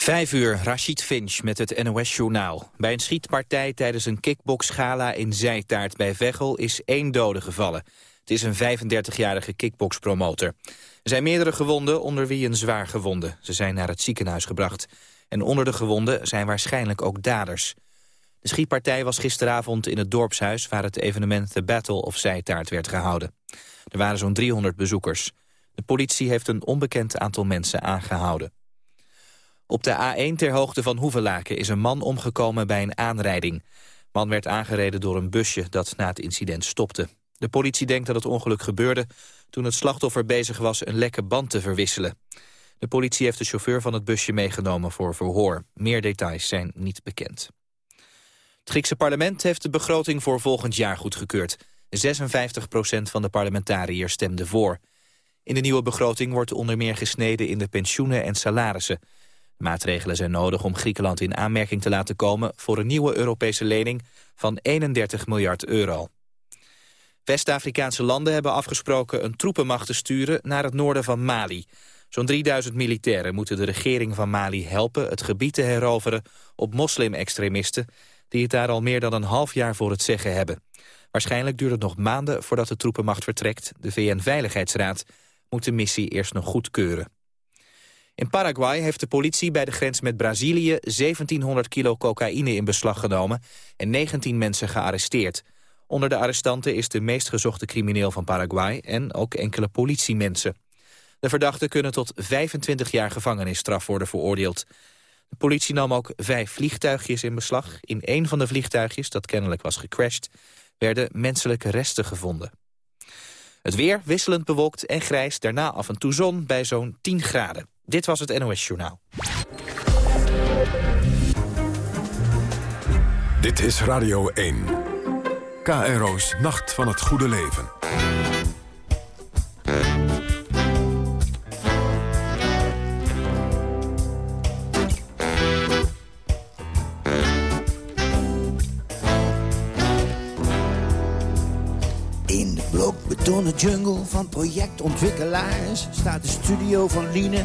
Vijf uur, Rashid Finch met het NOS-journaal. Bij een schietpartij tijdens een kickboxgala in Zijtaart bij Veghel is één dode gevallen. Het is een 35-jarige kickboxpromotor. Er zijn meerdere gewonden, onder wie een zwaar gewonde. Ze zijn naar het ziekenhuis gebracht. En onder de gewonden zijn waarschijnlijk ook daders. De schietpartij was gisteravond in het dorpshuis... waar het evenement The Battle of Zijtaart werd gehouden. Er waren zo'n 300 bezoekers. De politie heeft een onbekend aantal mensen aangehouden. Op de A1 ter hoogte van Hoevelaken is een man omgekomen bij een aanrijding. Man werd aangereden door een busje dat na het incident stopte. De politie denkt dat het ongeluk gebeurde toen het slachtoffer bezig was een lekke band te verwisselen. De politie heeft de chauffeur van het busje meegenomen voor verhoor. Meer details zijn niet bekend. Het Griekse parlement heeft de begroting voor volgend jaar goedgekeurd. 56 procent van de parlementariërs stemde voor. In de nieuwe begroting wordt onder meer gesneden in de pensioenen en salarissen. Maatregelen zijn nodig om Griekenland in aanmerking te laten komen... voor een nieuwe Europese lening van 31 miljard euro. West-Afrikaanse landen hebben afgesproken een troepenmacht te sturen naar het noorden van Mali. Zo'n 3000 militairen moeten de regering van Mali helpen het gebied te heroveren op moslim-extremisten die het daar al meer dan een half jaar voor het zeggen hebben. Waarschijnlijk duurt het nog maanden voordat de troepenmacht vertrekt. De VN-veiligheidsraad moet de missie eerst nog goedkeuren. In Paraguay heeft de politie bij de grens met Brazilië 1700 kilo cocaïne in beslag genomen en 19 mensen gearresteerd. Onder de arrestanten is de meest gezochte crimineel van Paraguay en ook enkele politiemensen. De verdachten kunnen tot 25 jaar gevangenisstraf worden veroordeeld. De politie nam ook vijf vliegtuigjes in beslag. In een van de vliegtuigjes, dat kennelijk was gecrashed, werden menselijke resten gevonden. Het weer wisselend bewolkt en grijs, daarna af en toe zon bij zo'n 10 graden. Dit was het NOS Journaal. Dit is Radio 1. KRO's Nacht van het Goede Leven. In de blokbetonnen jungle van projectontwikkelaars... staat de studio van Liene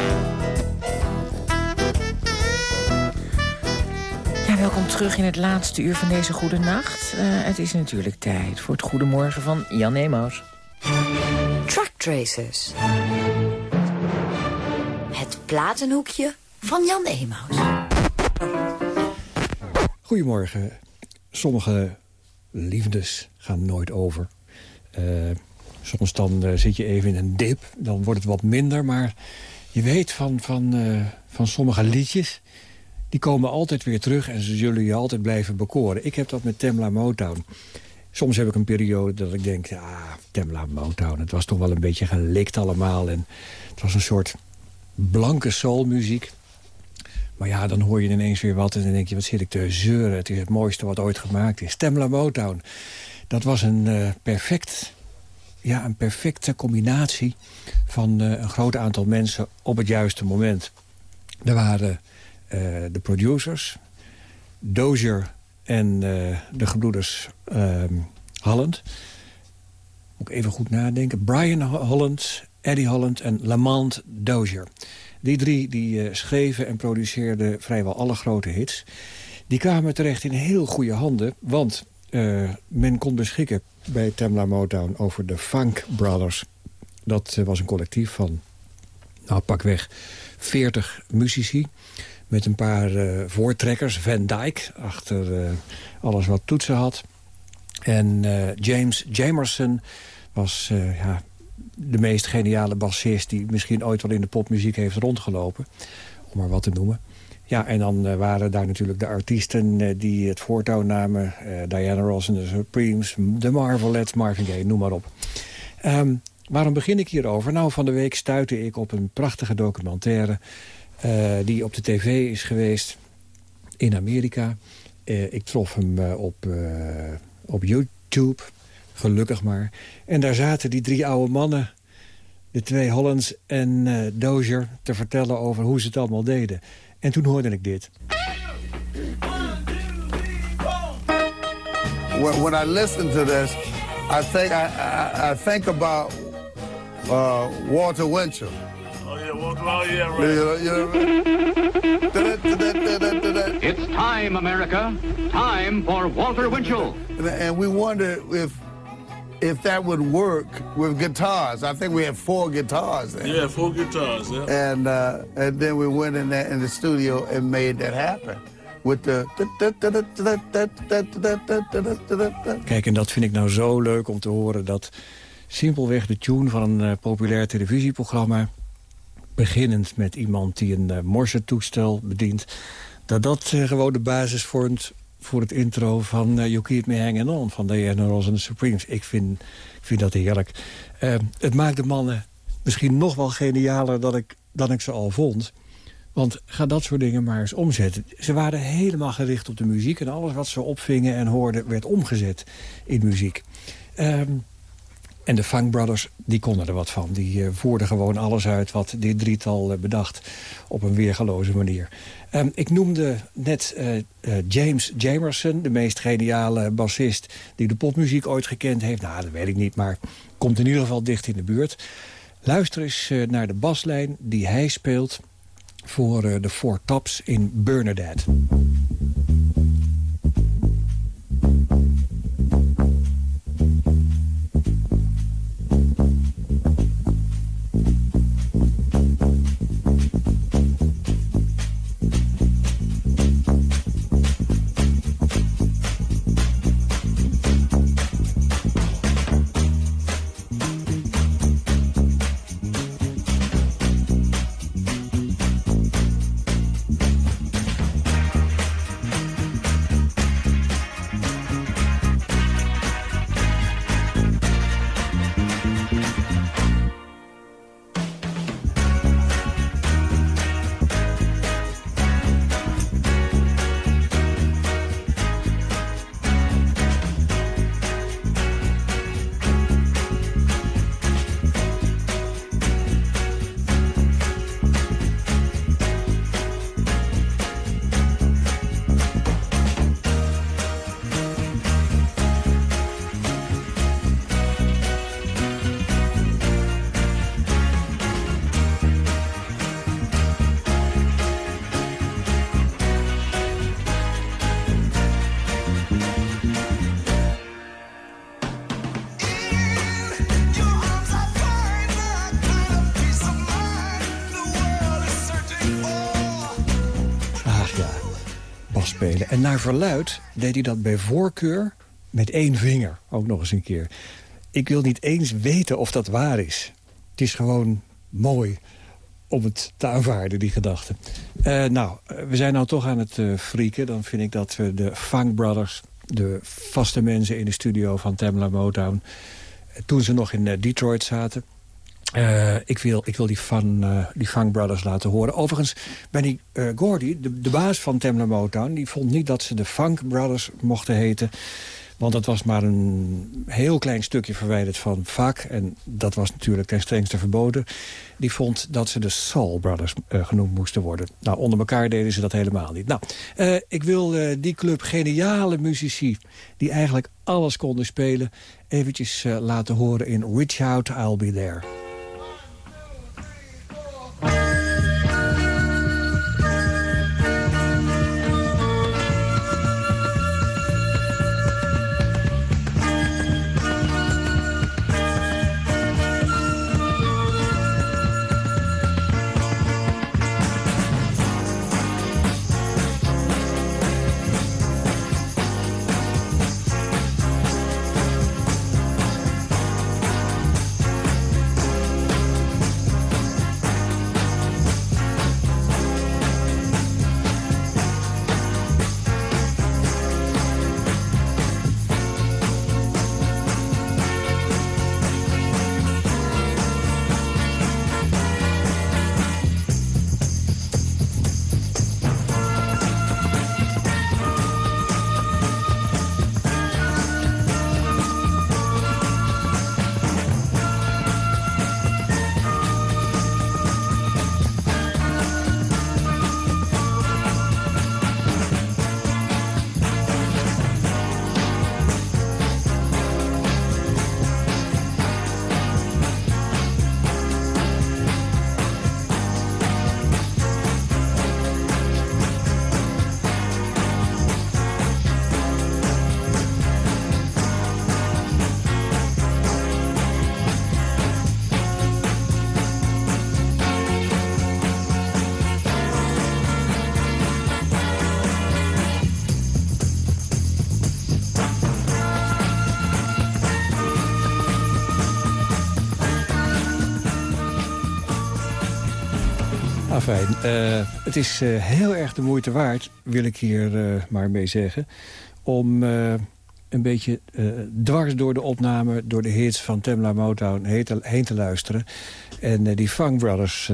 Welkom terug in het laatste uur van deze goede nacht. Eh, het is natuurlijk tijd voor het goedemorgen van Jan Emaus. Truck Tracers. Het platenhoekje van Jan Emaus. Goedemorgen. Sommige liefdes gaan nooit over. Eh, soms dan eh, zit je even in een dip, dan wordt het wat minder. Maar je weet van, van, eh, van sommige liedjes... die komen altijd weer terug en ze zullen je altijd blijven bekoren. Ik heb dat met Temla Motown. Soms heb ik een periode dat ik denk... ja, Temla Motown, het was toch wel een beetje gelikt allemaal. En het was een soort blanke soulmuziek. Maar ja, dan hoor je ineens weer wat en dan denk je... wat zit ik te zeuren, het is het mooiste wat ooit gemaakt is. Temla Motown, dat was een, eh, perfect, ja, een perfecte combinatie... van eh, een groot aantal mensen op het juiste moment. Er waren de producers, Dozier en de gebroeders ehm, Holland. Moet ik even goed nadenken. Brian Holland, Eddie Holland en Lamont Dozier. Die drie die, uh, schreven en produceerden vrijwel alle grote hits. Die kwamen terecht in heel goede handen, want men kon beschikken bij Tamla Motown over de Funk Brothers. Dat was een collectief van, nou pakweg, 40 muzici. Met een paar voortrekkers, Van Dyke, achter alles wat toetsen had. En James Jamerson was ja, de meest geniale bassist... die misschien ooit wel in de popmuziek heeft rondgelopen. Om maar wat te noemen. Ja, en dan waren daar natuurlijk de artiesten die het voortouw namen. Diana Ross en de Supremes, de Marvelettes, Marvin Gaye, noem maar op. Ehm, waarom begin ik hierover? Nou, van de week stuitte ik op een prachtige documentaire... die op de tv is geweest in Amerika. Uh, ik trof hem uh, op, op YouTube, gelukkig maar. En daar zaten die drie oude mannen, de twee Hollands en Dozier... te vertellen over hoe ze het allemaal deden. En toen hoorde ik dit. When, I listen to this, I think, I, I, I think about uh, Walter Winchell. Yeah, Walter, yeah, right. It's time, America. Time for Walter Winchell. And we wonder if if that would work with guitars. I think we had four guitars there. Yeah, four guitars, yeah. And uh, and then we went in there in the studio and made that happen. With the... Kijk, en dat vind ik nou zo leuk om te horen... dat simpelweg de tune van een uh, populair televisieprogramma... beginnend met iemand die een uh, Morse-toestel bedient... dat dat uh, gewoon de basis vormt voor het intro van uh, You Keep Me Hanging On... van Diana Ross and the Supremes. Ik vind, ik vind dat heerlijk. het maakt de mannen misschien nog wel genialer dan ik, dan ik ze al vond... Want ga dat soort dingen maar eens omzetten. Ze waren helemaal gericht op de muziek... en alles wat ze opvingen en hoorden werd omgezet in muziek. Um, en de Funk Brothers, die konden er wat van. Die uh, voerden gewoon alles uit wat dit drietal uh, bedacht. Op een weergeloze manier. Um, ik noemde net uh, James Jamerson, de meest geniale bassist... die de popmuziek ooit gekend heeft. Nou, dat weet ik niet, maar komt in ieder geval dicht in de buurt. Luister eens naar de baslijn die hij speelt voor de Four Tops in Bernadette. En naar verluid deed hij dat bij voorkeur met één vinger. Ook nog eens een keer. Ik wil niet eens weten of dat waar is. Het is gewoon mooi om het te aanvaarden, die gedachte. Uh, nou, we zijn nou toch aan het uh, frieken. Dan vind ik dat we de Funk Brothers... de vaste mensen in de studio van Tamla Motown... toen ze nog in Detroit zaten... Uh, ik, wil, ik wil die, van, uh, die Funk Brothers laten horen. Overigens, Benny uh, Gordy, de, de baas van Tamla Motown... die vond niet dat ze de Funk Brothers mochten heten... want dat was maar een heel klein stukje verwijderd van vak... en dat was natuurlijk ten strengste verboden. Die vond dat ze de Soul Brothers genoemd moesten worden. Nou, onder elkaar deden ze dat helemaal niet. Nou, ik wil die club geniale muzici... die eigenlijk alles konden spelen... eventjes laten horen in Reach Out, I'll Be There. Afijn, uh, het is uh, heel erg de moeite waard, wil ik hier uh, maar mee zeggen... om een beetje dwars door de opname, door de hits van Tamla Motown heen te, te luisteren... en die Funk Brothers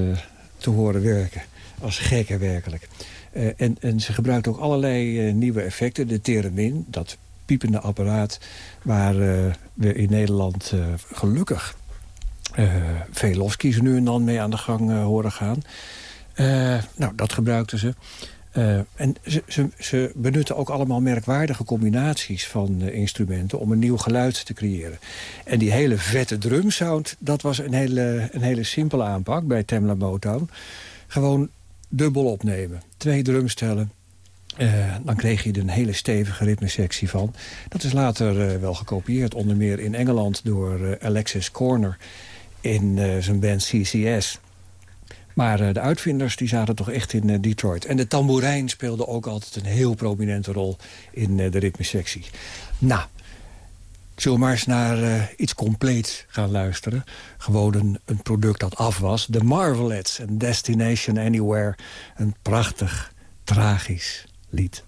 te horen werken. Als gekken werkelijk. en, en ze gebruikt ook allerlei nieuwe effecten. De theremin, dat piepende apparaat... waar we in Nederland gelukkig uh, veel nu en dan mee aan de gang horen gaan. Uh, nou, dat gebruikten ze. en ze, ze, ze, benutten ook allemaal merkwaardige combinaties van instrumenten... om een nieuw geluid te creëren. En die hele vette drumsound, dat was een hele, een hele simpele aanpak bij Tamla Motown. Gewoon dubbel opnemen. Twee drumstellen, dan kreeg je er een hele stevige ritmesectie van. Dat is later wel gekopieerd, onder meer in Engeland door Alexis Corner in zijn band CCS. Maar uh, de uitvinders die zaten toch echt in uh, Detroit. En de tamboerijn speelde ook altijd een heel prominente rol in de ritmesectie. Nou, zullen we maar eens naar iets compleets gaan luisteren. Gewoon een, een, product dat af was. The Marvelettes en Destination Anywhere. Een prachtig, tragisch lied.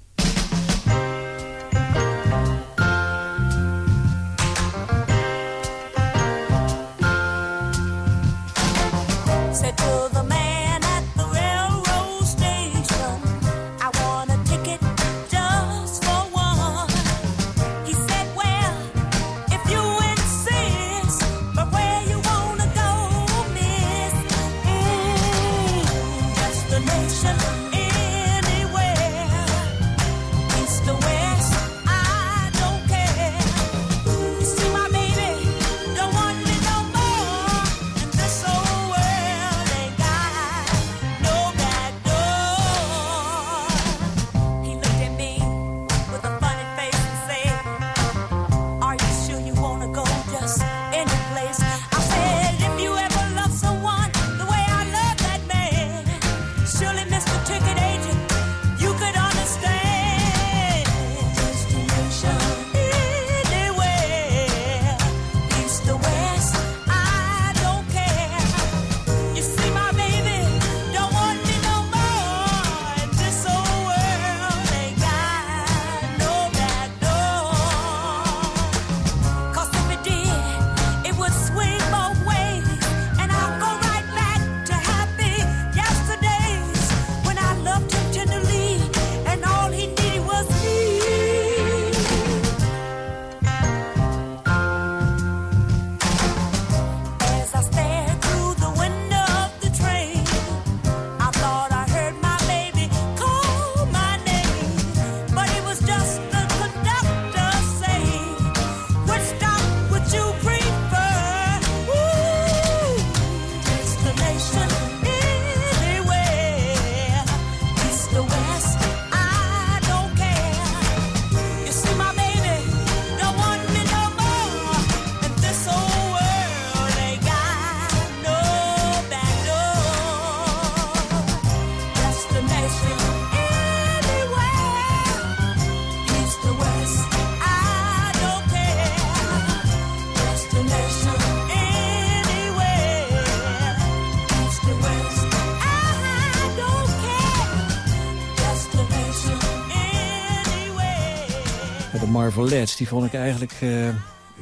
Marvelettes, die vond ik eigenlijk... Uh,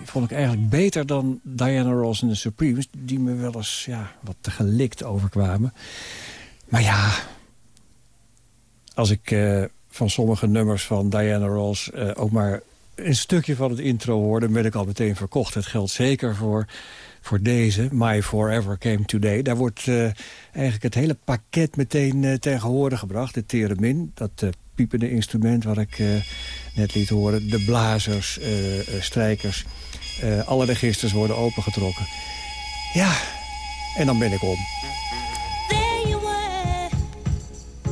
vond ik eigenlijk beter dan Diana Ross en de Supremes... die me wel eens ja, wat te gelikt overkwamen. Maar ja, als ik uh, van sommige nummers van Diana Ross... Uh, ook maar een stukje van het intro hoorde... ben ik al meteen verkocht. Het geldt zeker voor, voor deze, My Forever Came Today. Daar wordt eigenlijk het hele pakket meteen ten gehore gebracht. De theremin, dat piepende instrument wat ik uh, net liet horen. De blazers, uh, uh, strijkers. alle registers worden opengetrokken. Ja, en dan ben ik om.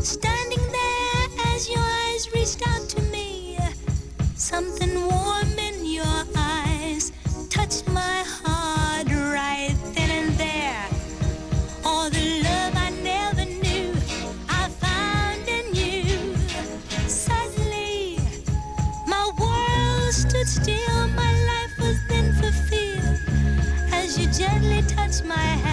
Standing there as your eyes reached out to me. As you gently touched my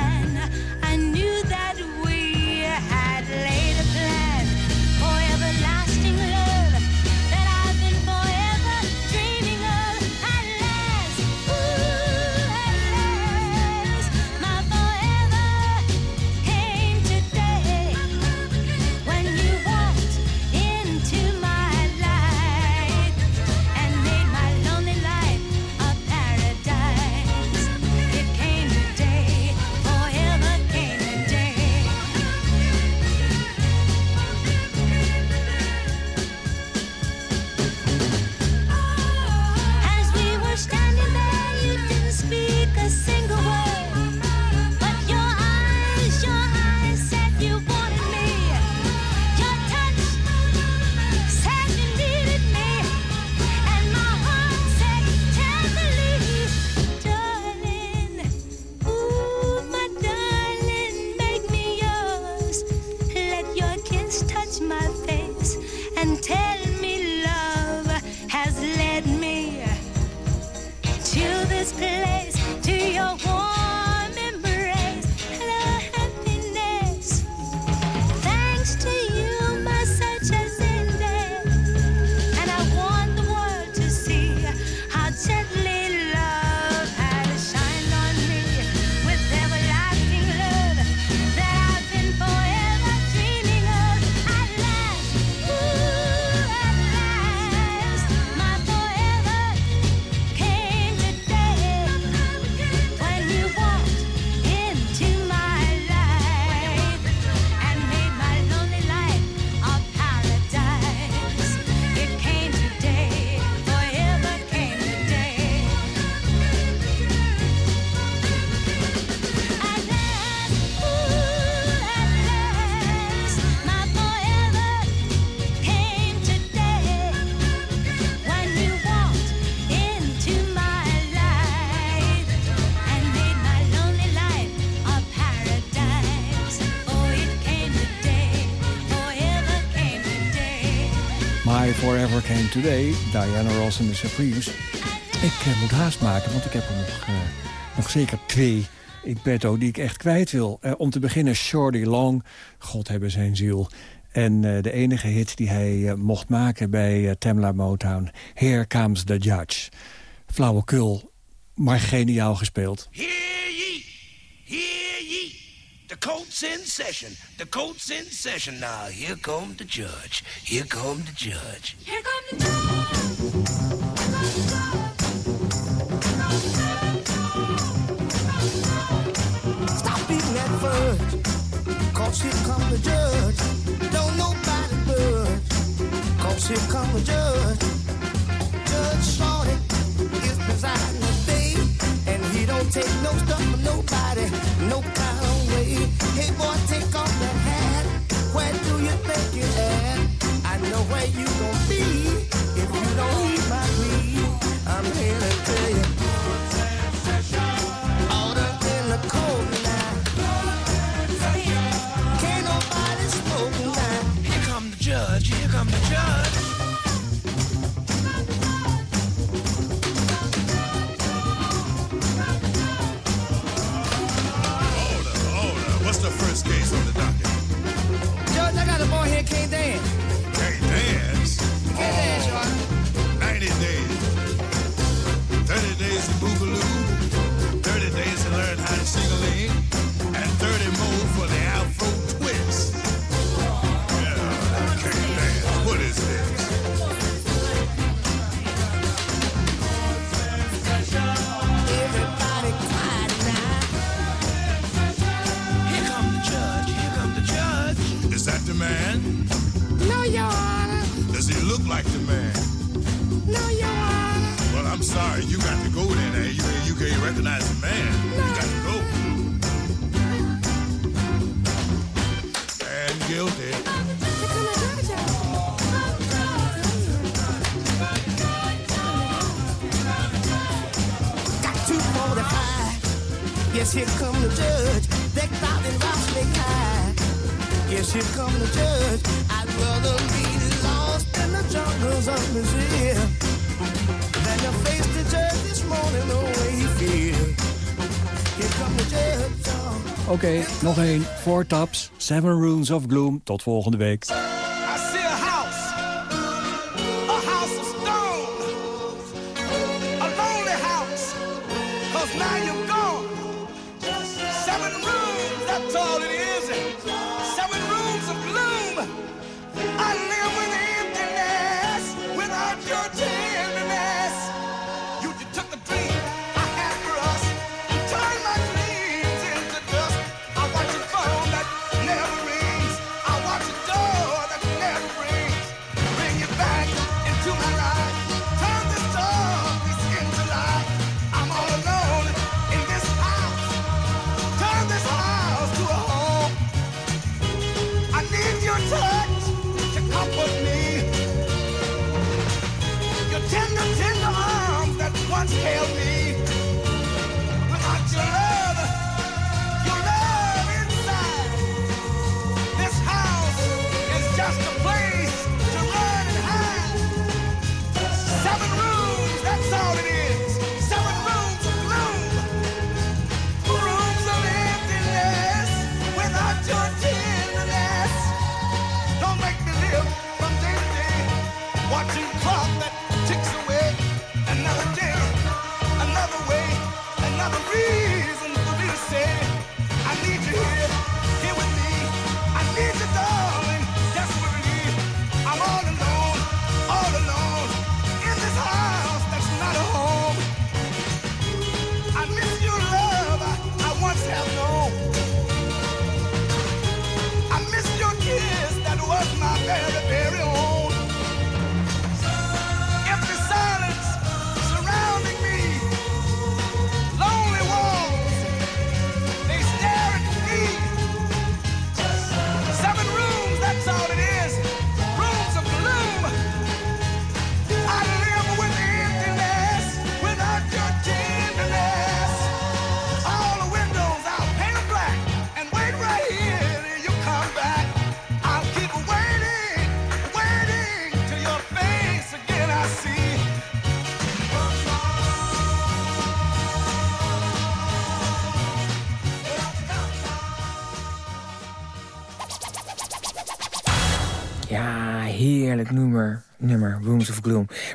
Today, Diana Ross en de Supremes. Ik uh, moet haast maken, want ik heb er nog, uh, nog zeker twee in petto die ik echt kwijt wil. Uh, om te beginnen Shorty Long, God hebben zijn ziel. En de enige hit die hij mocht maken bij Tamla Motown, Here Comes the Judge. Flauwekul, maar geniaal gespeeld. Hear ye, hear ye. The court's in session, the court's in session. Now here come the judge, here come the judge. Here come the judge. Stop beating that fudge, cause here come the judge. Don't nobody budge, cause here come the judge. Judge Shorty is presiding today, don't take no stuff from nobody, no kind of way. Hey boy, take off that hat. Where do you think you're at? I know where you gon' be if you don't heed my plea. I'm here can't dance. Can't dance? Can't dance, man? No, Your Honor. Does he look like the man? No, Your Honor. Well, I'm sorry. You got to go then. eh? You, you can't recognize the man. You got to go. And guilty. Got 245. Yes, here come the judge. Decked out in rattlesnake high. Yes, here come the judge. I'd rather be lost in the jungles of Missouri than to face the judge this morning the way he feels. Here come the judge. Oké, nog één. Four Tops, Seven Rooms of Gloom. Tot volgende week.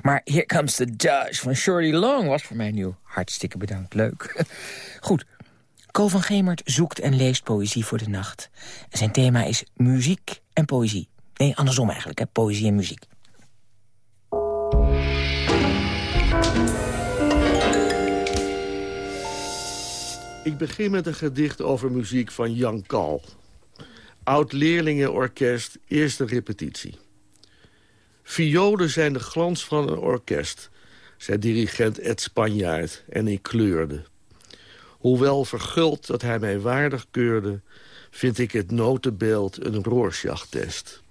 Maar Here Comes the Dutch van Shirley Long was voor mij nieuw. Hartstikke bedankt, leuk. Goed, Co van Gemert zoekt en leest poëzie voor de nacht. Zijn thema is muziek en poëzie. Nee, andersom eigenlijk, hè? poëzie en muziek. Ik begin met een gedicht over muziek van Jan Kal. Oud-leerlingenorkest, eerste repetitie. Violen zijn de glans van een orkest, zei dirigent Ed Spanjaard, en ik kleurde. Hoewel verguld dat hij mij waardig keurde... vind ik het notenbeeld een Rorschach-test.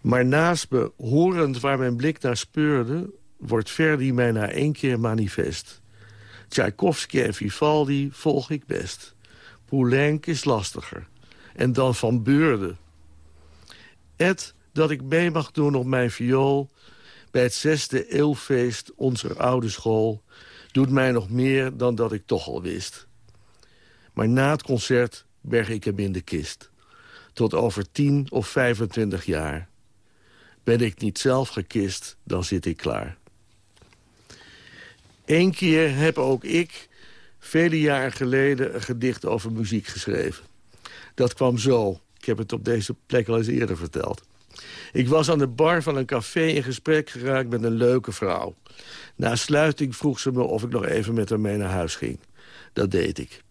Maar naast me, horend waar mijn blik naar speurde... wordt Verdi mij na één keer manifest. Tchaikovsky en Vivaldi volg ik best. Poulenc is lastiger. En dan Van Beurde. Ed, dat ik mee mag doen op mijn viool... bij het zesde eeuwfeest onze oude school... doet mij nog meer dan dat ik toch al wist. Maar na het concert berg ik hem in de kist. Tot over tien of 25 jaar. Ben ik niet zelf gekist, dan zit ik klaar. Eén keer heb ook ik, vele jaren geleden... een gedicht over muziek geschreven. Dat kwam zo. Ik heb het op deze plek al eens eerder verteld. Ik was aan de bar van een café in gesprek geraakt met een leuke vrouw. Na sluiting vroeg ze me of ik nog even met haar mee naar huis ging. Dat deed ik.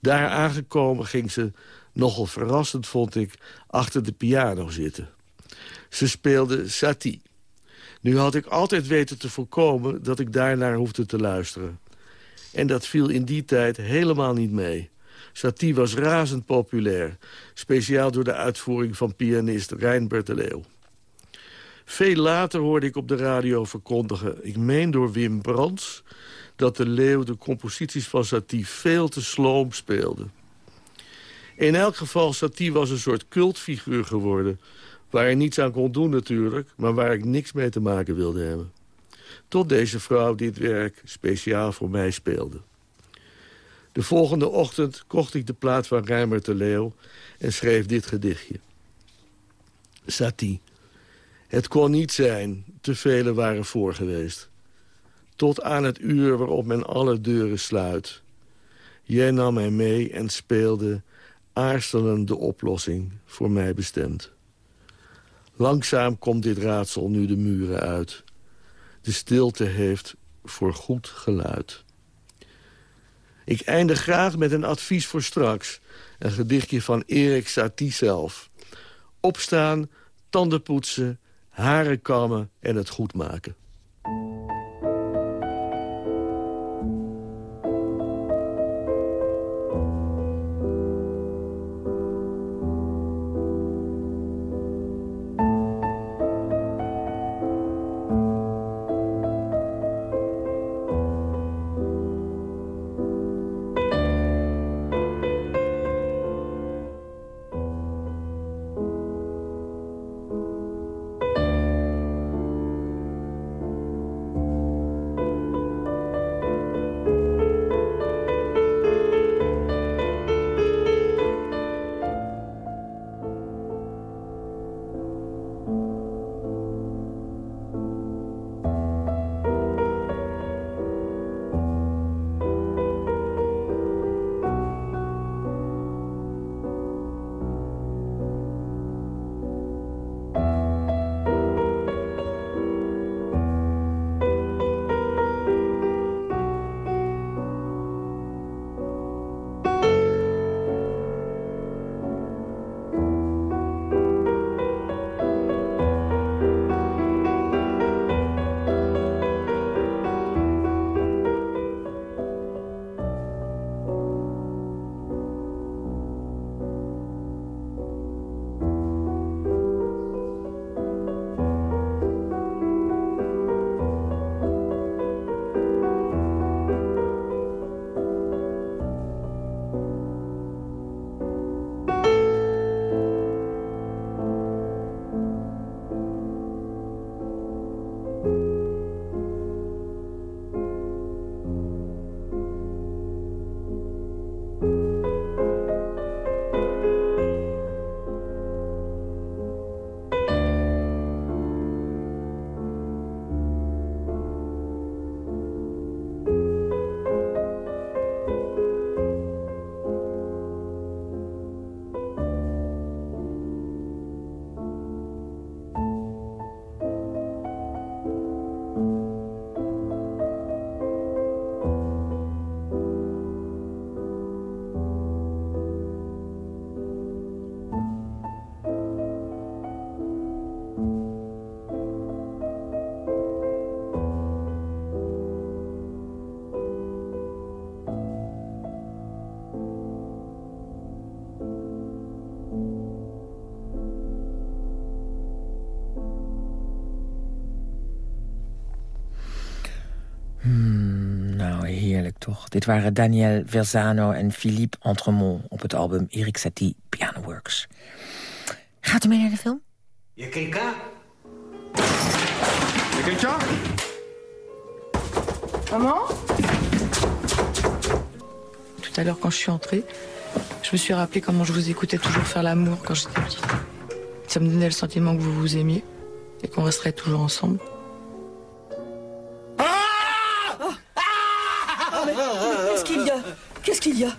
Daar aangekomen ging ze, nogal verrassend vond ik, achter de piano zitten. Ze speelde Satie. Nu had ik altijd weten te voorkomen dat ik daarnaar hoefde te luisteren. En dat viel in die tijd helemaal niet mee. Satie was razend populair. Speciaal door de uitvoering van pianist Reinbert de Leeuw. Veel later hoorde ik op de radio verkondigen... ik meen door Wim Brands... dat de Leeuw de composities van Satie veel te sloom speelde. In elk geval, Satie was een soort cultfiguur geworden... waar hij niets aan kon doen natuurlijk... maar waar ik niks mee te maken wilde hebben. Tot deze vrouw dit werk speciaal voor mij speelde. De volgende ochtend kocht ik de plaat van Rijmer de Leeuw... en schreef dit gedichtje. Satie. Het kon niet zijn, te velen waren voor geweest. Tot aan het uur waarop men alle deuren sluit. Jij nam mij mee en speelde aarzelend de oplossing voor mij bestemd. Langzaam komt dit raadsel nu de muren uit. De stilte heeft voor goed geluid. Ik eindig graag met een advies voor straks. Een gedichtje van Erik Satie zelf. Opstaan, tanden poetsen, haren kammen en het goed maken. Toch. Dit waren Daniel Verzano en Philippe Entremont... op het album Erik Satie Piano Works. Gaat u mee naar de film? Il y a quelqu'un Y a quelqu'un Maman? Tout à l'heure, quand je suis entrée, je me suis rappelé comment je vous écoutais toujours faire l'amour quand j'étais petite. Ça me donnait le sentiment que vous vous aimiez et qu'on resterait toujours ensemble. Qu'il y a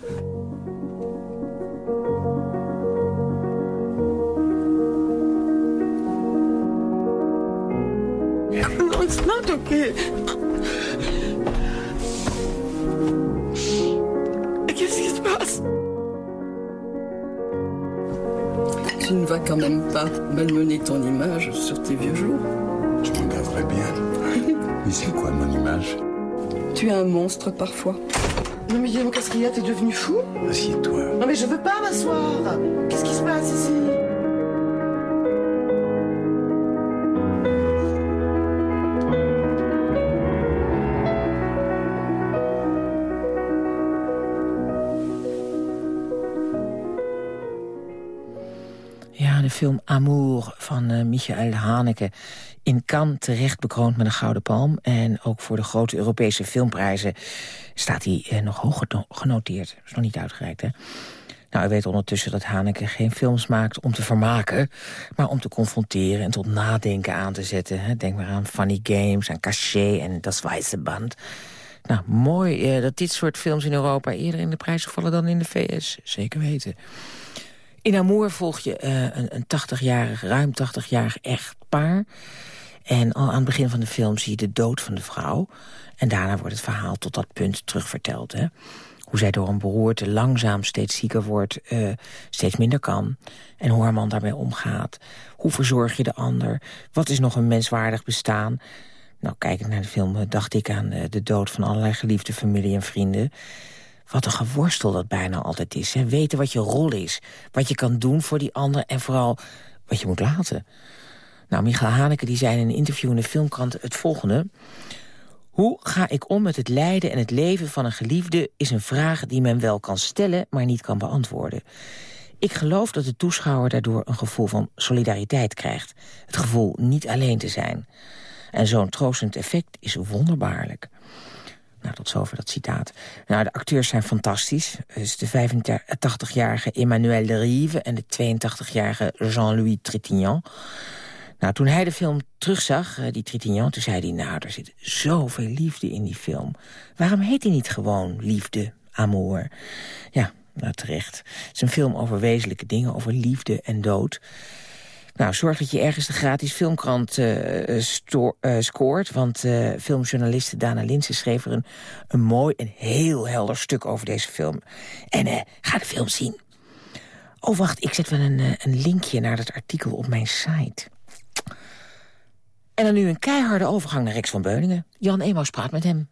Non, it's not okay. Qu'est-ce qui se passe? Tu ne vas quand même pas malmener ton image sur tes vieux jours. Je m'en garderai bien. Mais c'est quoi mon image? Tu es un monstre parfois. Non mais dis-moi, qu'est-ce qu'il y a T'es devenu fou Assieds-toi. Non mais je veux pas m'asseoir. Qu'est-ce qui se passe ici? Ja, de film Amour van eh, Michael Haneke. In Cannes terecht bekroond met een Gouden Palm. En ook voor de grote Europese filmprijzen staat hij eh, nog hoog geno- genoteerd. Is nog niet uitgereikt, hè? Nou, u weet ondertussen dat Haneke geen films maakt om te vermaken... maar om te confronteren en tot nadenken aan te zetten. Hè? Denk maar aan Funny Games, aan Cachet en Das Weiße Band. Nou, mooi eh, dat dit soort films in Europa eerder in de prijzen vallen dan in de VS. Zeker weten. In Amour volg je eh, een, een 80-jarig, ruim 80-jarig En aan het begin van de film zie je de dood van de vrouw. En daarna wordt het verhaal tot dat punt terugverteld. Hè? Hoe zij door een beroerte langzaam steeds zieker wordt, eh, steeds minder kan. En hoe haar man daarmee omgaat. Hoe verzorg je de ander? Wat is nog een menswaardig bestaan? Nou, kijkend naar de film eh, dacht ik aan eh, de dood van allerlei geliefde familie en vrienden. Wat een geworstel dat bijna altijd is. Hè? Weten wat je rol is. Wat je kan doen voor die ander en vooral wat je moet laten. Nou, Michael Haneke die zei in een interview in de filmkrant het volgende. Hoe ga ik om met het lijden en het leven van een geliefde... is een vraag die men wel kan stellen, maar niet kan beantwoorden. Ik geloof dat de toeschouwer daardoor een gevoel van solidariteit krijgt. Het gevoel niet alleen te zijn. En zo'n troostend effect is wonderbaarlijk. Nou, tot zover dat citaat. Nou, de acteurs zijn fantastisch. Dus de 85-jarige Emmanuel de Rive en de 82-jarige Jean-Louis Trintignant. Nou, toen hij de film terugzag, eh, die Trintignant, toen zei hij... nou, er zit zoveel liefde in die film. Waarom heet hij niet gewoon Liefde, Amour? Ja, nou terecht. Het is een film over wezenlijke dingen, over liefde en dood. Nou, zorg dat je ergens de gratis filmkrant eh, eh, scoort. Want eh, filmjournaliste Dana Linsen schreef er een, mooi en heel helder stuk over deze film. En ga de film zien. Oh, wacht, ik zet wel een, een linkje naar dat artikel op mijn site. En dan nu een keiharde overgang naar Rex van Beuningen. Jan Emaus praat met hem.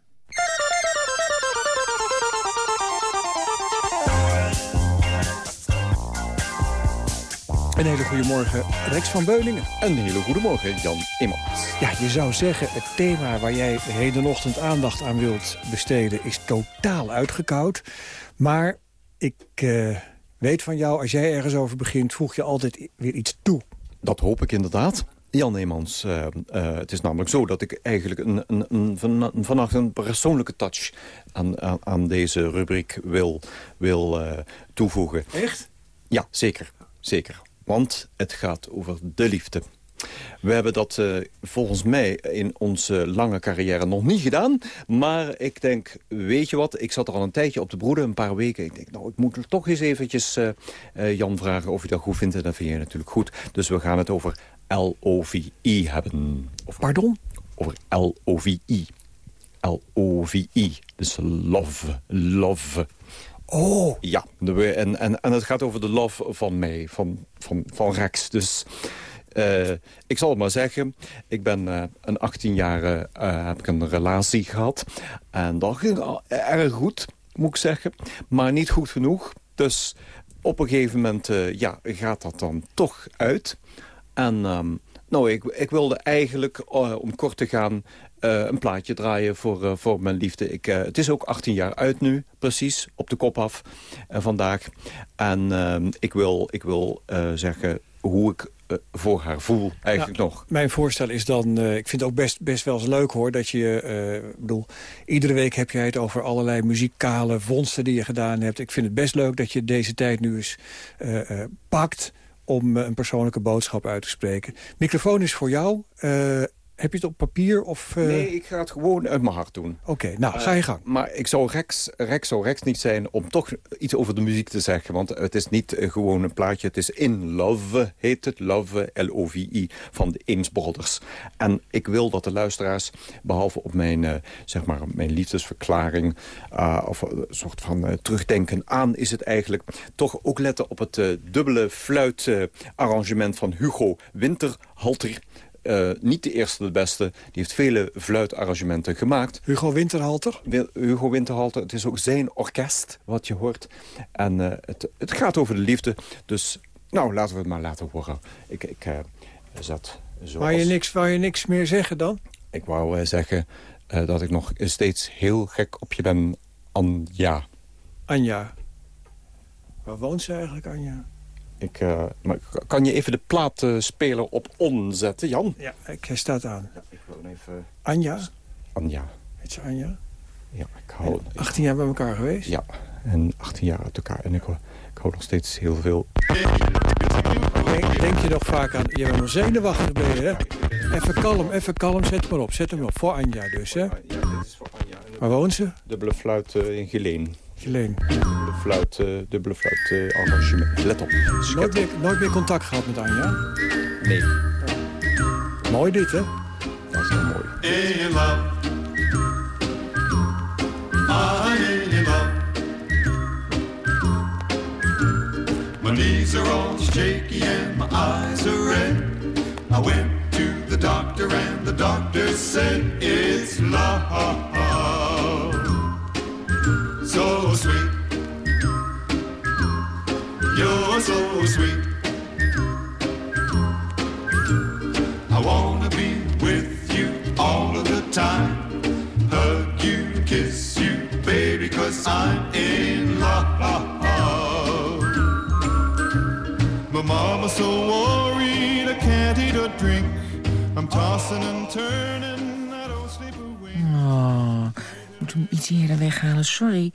Een hele goede morgen, Rex van Beuningen. Een hele goede morgen, Jan Immers. Ja, je zou zeggen, het thema waar jij de hedenochtend aandacht aan wilt besteden... is totaal uitgekoud. Maar ik eh, weet van jou, als jij ergens over begint... voeg je altijd weer iets toe. Dat hoop ik inderdaad. Jan Eemans, eh, eh, het is namelijk zo dat ik eigenlijk een, een, een, van, vannacht een persoonlijke touch aan, aan, aan deze rubriek wil, wil eh, toevoegen. Echt? Ja, zeker. Zeker. Want het gaat over de liefde. We hebben dat volgens mij in onze lange carrière nog niet gedaan. Maar ik denk, weet je wat, ik zat er al een tijdje op te broeden, een paar weken. Ik denk, nou, ik moet er toch eens eventjes Jan vragen of hij dat goed vindt. En dat vind je natuurlijk goed. Dus we gaan het over L-O-V-I hebben. Over, Pardon? Over L-O-V-I. L-O-V-I. Dus love. Love. Oh. Ja, en, en, en het gaat over de love van mij, van, van, van Rex. Dus eh, ik zal het maar zeggen, ik ben eh, een 18 jaar eh, heb ik een relatie gehad. En dat ging erg goed, moet ik zeggen. Maar niet goed genoeg. Dus op een gegeven moment ja, gaat dat dan toch uit. En ehm, Nou, ik, ik wilde eigenlijk, eh, om kort te gaan, eh, een plaatje draaien voor, eh, voor mijn liefde. Ik, het is ook 18 jaar uit nu, precies, op de kop af vandaag. En ehm, ik wil, ik wil zeggen hoe ik voor haar voel eigenlijk nog. Mijn voorstel is dan, ik vind het ook best, best wel eens leuk hoor... dat je, ik bedoel, iedere week heb jij het over allerlei muzikale vondsten die je gedaan hebt. Ik vind het best leuk dat je deze tijd nu eens pakt... om eh, een persoonlijke boodschap uit te spreken. Microfoon is voor jou. Heb je het op papier? Of, eh, Nee, ik ga het gewoon uit mijn hart doen. Oké, nou, ga je gang. Eh, maar ik zou Rex, Rex zou Rex niet zijn om toch iets over de muziek te zeggen. Want het is niet eh, gewoon een plaatje. Het is In Love, heet het. Love, L-O-V-I, van de Ames Brothers. En ik wil dat de luisteraars, behalve op mijn, zeg maar, mijn liefdesverklaring... of een soort van terugdenken aan is het eigenlijk... toch ook letten op het dubbele fluitarrangement van Hugo Winterhalter... Eh, niet de eerste de beste. Die heeft vele fluitarrangementen gemaakt. Hugo Winterhalter? Wil- Hugo Winterhalter. Het is ook zijn orkest wat je hoort. En eh, het, het gaat over de liefde. Dus nou, laten we het maar laten horen. Ik, ik eh, zat. Wou je, niks, wou je niks meer zeggen dan? Ik wou zeggen dat ik nog steeds heel gek op je ben, Anja. Anja. Waar woont ze eigenlijk, Anja? Ik, eh, maar kan je even de plaat eh, speler op on zetten, Jan? Ja, ik, hij staat aan. ik wil even... Anja? Anja. Heet ze Anja? Ja, ik hou... 18 jaar bij elkaar geweest? Ja, en 18 jaar uit elkaar. En ik, ik hou nog steeds heel veel... Denk, denk je nog vaak aan... Je bent nog zenuwachtig ben je, hè? Even kalm, even kalm. Zet maar op. Zet hem op. Voor Anja dus, hè? Waar woont ze? Dubbele fluit eh, in Geleen. Geleen. Dubbele fluit, eh, dubbele fluit eh, arrangement. Let op. Nooit meer, nooit meer contact gehad met Anja? Nee. Mooi dit, hè? Dat is heel mooi. in love. I'm in love. My knees are all shaky and my eyes are red. I went to the doctor and the doctor said it's love. So sweet. You're so sweet. I wanna be with you all of the time. Hug you, kiss you, baby, cause I'm in love. My mama's so worried I can't eat or drink. I'm tossing and turning, I don't sleep a wink. Moet hem iets eerder weghalen, sorry.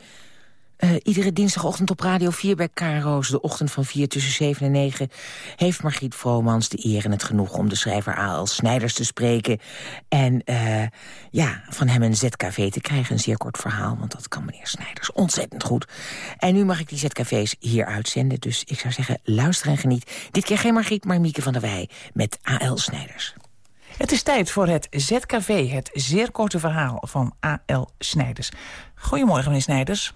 Eh, iedere dinsdagochtend op Radio 4 bij Karo's, de ochtend van 4 tussen 7 en 9... heeft Margriet Vromans de eer en het genoeg om de schrijver A.L. Snijders te spreken. En eh, ja, van hem een ZKV te krijgen, een zeer kort verhaal... want dat kan meneer Snijders ontzettend goed. En nu mag ik die ZKV's hier uitzenden, dus ik zou zeggen luister en geniet. Dit keer geen Margriet, maar Mieke van der Wij met A.L. Snijders. Het is tijd voor het ZKV, het zeer korte verhaal van A.L. Snijders. Goedemorgen, meneer Snijders.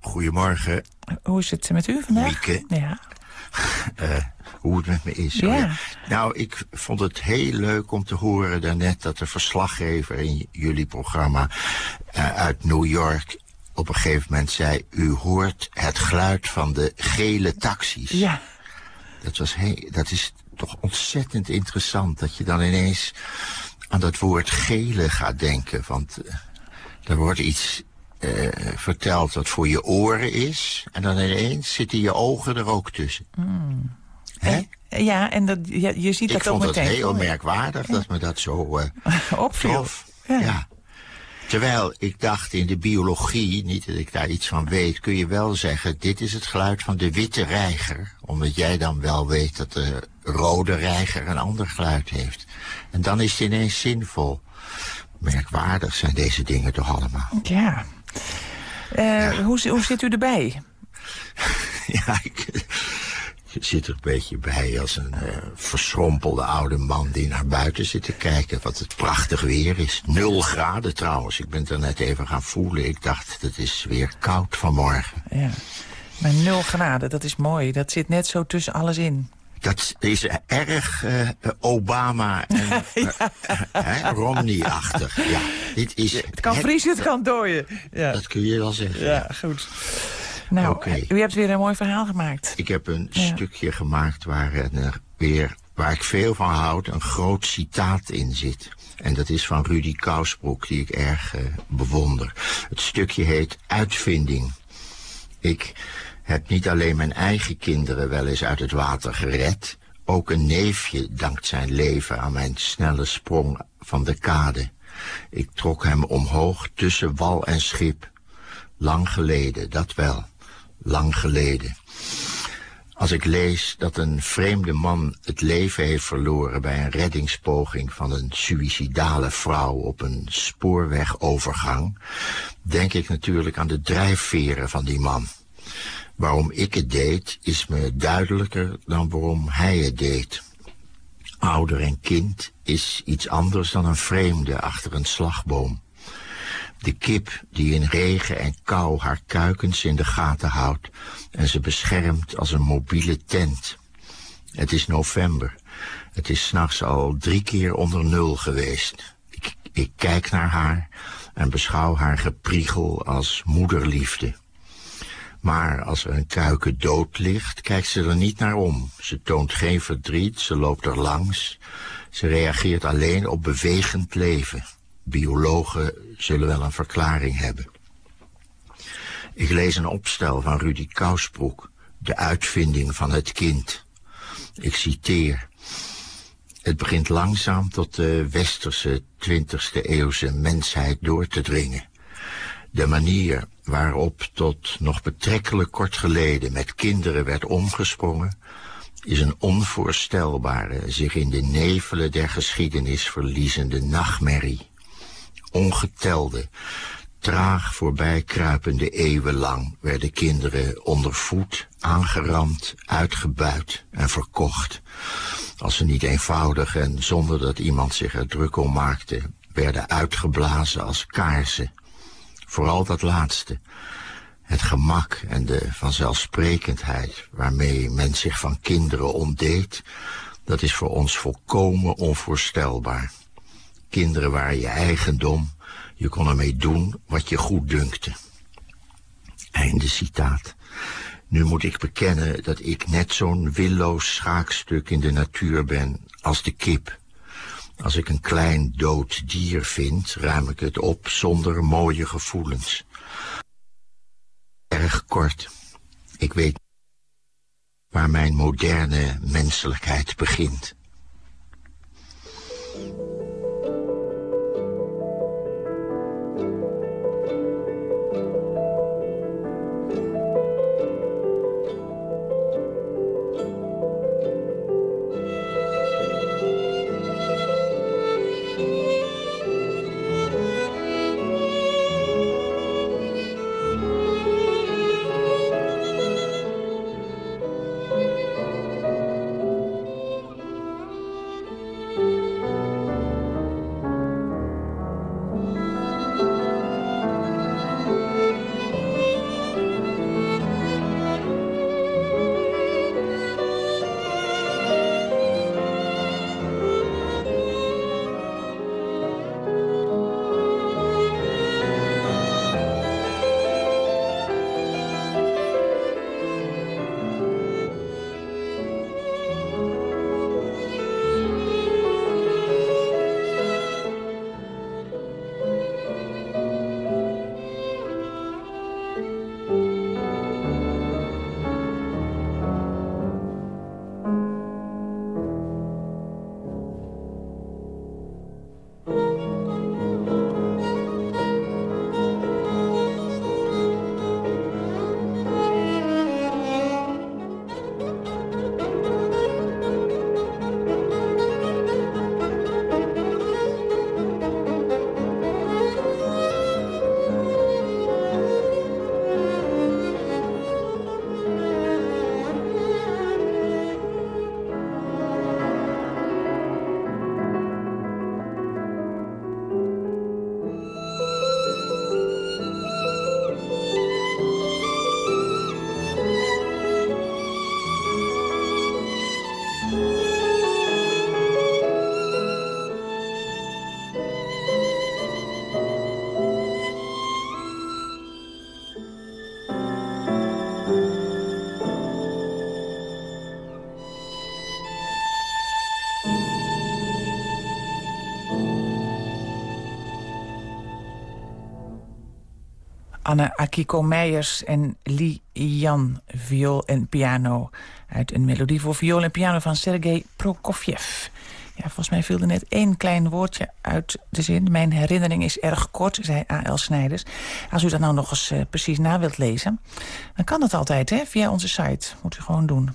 Goedemorgen, Hoe is het met u vandaag? Mieke. Ja. Eh, hoe het met me is. Ja. Ja. Nou, ik vond het heel leuk om te horen daarnet dat de verslaggever in jullie programma eh, uit New York op een gegeven moment zei... u hoort het geluid van de gele taxis. Ja. Dat, was he dat is toch ontzettend interessant dat je dan ineens aan dat woord gele gaat denken. Want eh, er wordt iets eh, verteld wat voor je oren is. En dan ineens zitten je ogen er ook tussen. Hmm. Hè? Ja, en dat, ja, je ziet Ik dat ook vond het meteen. heel je. merkwaardig dat me dat zo eh Opviel. trof. Ja. Terwijl ik dacht in de biologie, niet dat ik daar iets van weet, kun je wel zeggen, dit is het geluid van de witte reiger. Omdat jij dan wel weet dat de rode reiger een ander geluid heeft. En dan is het ineens zinvol. Merkwaardig zijn deze dingen toch allemaal. Ja. Eh, Hoe, hoe zit u erbij? Ja, ik, ik zit er een beetje bij als een eh, verschrompelde oude man die naar buiten zit te kijken. Wat het prachtig weer is. Nul graden trouwens. Ik ben het er net even gaan voelen. Ik dacht, het is weer koud vanmorgen. Ja. Maar nul graden, dat is mooi. Dat zit net zo tussen alles in. Dat is erg eh, Obama en eh, Romney-achtig. Ja, dit is Het kan vriezen, het kan dooien. Ja. Dat kun je wel zeggen. Ja, goed. Nou, u hebt weer een mooi verhaal gemaakt. Ik heb een Ja. stukje gemaakt waarin er weer waar ik veel van houd, een groot citaat in zit. En dat is van Rudy Kousbroek, die ik erg uh, bewonder. Het stukje heet Uitvinding. Ik heb niet alleen mijn eigen kinderen wel eens uit het water gered... ook een neefje dankt zijn leven aan mijn snelle sprong van de kade. Ik trok hem omhoog tussen wal en schip. Lang geleden, dat wel. Lang geleden. Als ik lees dat een vreemde man het leven heeft verloren... bij een reddingspoging van een suïcidale vrouw op een spoorwegovergang... denk ik natuurlijk aan de drijfveren van die man. Waarom ik het deed, is me duidelijker dan waarom hij het deed. Ouder en kind is iets anders dan een vreemde achter een slagboom. De kip die in regen en kou haar kuikens in de gaten houdt en ze beschermt als een mobiele tent. Het is november. Het is s'nachts al drie keer onder nul geweest. Ik, kijk naar haar en beschouw haar gepriegel als moederliefde. Maar als er een kuiken dood ligt, kijkt ze er niet naar om. Ze toont geen verdriet, ze loopt er langs. Ze reageert alleen op bewegend leven. Biologen zullen wel een verklaring hebben. Ik lees een opstel van Rudy Kousbroek, De uitvinding van het kind. Ik citeer. Het begint langzaam tot de westerse 20e eeuwse mensheid door te dringen. De manier waarop tot nog betrekkelijk kort geleden met kinderen werd omgesprongen, is een onvoorstelbare, zich in de nevelen der geschiedenis verliezende nachtmerrie. Ongetelde, traag voorbij kruipende eeuwenlang werden kinderen ondervoed, aangeramd, uitgebuit en verkocht. Als ze niet eenvoudig en zonder dat iemand zich er druk om maakte, werden uitgeblazen als kaarsen. Vooral dat laatste. Het gemak en de vanzelfsprekendheid waarmee men zich van kinderen ontdeed, dat is voor ons volkomen onvoorstelbaar. Kinderen waren je eigendom, je kon ermee doen wat je goed dunkte. Einde citaat. Nu moet ik bekennen dat ik net zo'n willoos schaakstuk in de natuur ben als de kip. Als ik een klein dood dier vind, ruim ik het op zonder mooie gevoelens. Erg kort. Ik weet waar mijn moderne menselijkheid begint. Anne Akiko Meijers en Li Jan, viool en piano. Uit een melodie voor viool en piano van Sergei Prokofjev. Ja, volgens mij viel er net één klein woordje uit de zin. Mijn herinnering is erg kort, zei A.L. Snijders. Als u dat nou nog eens uh, precies na wilt lezen... dan kan dat altijd, hè, via onze site. Moet u gewoon doen.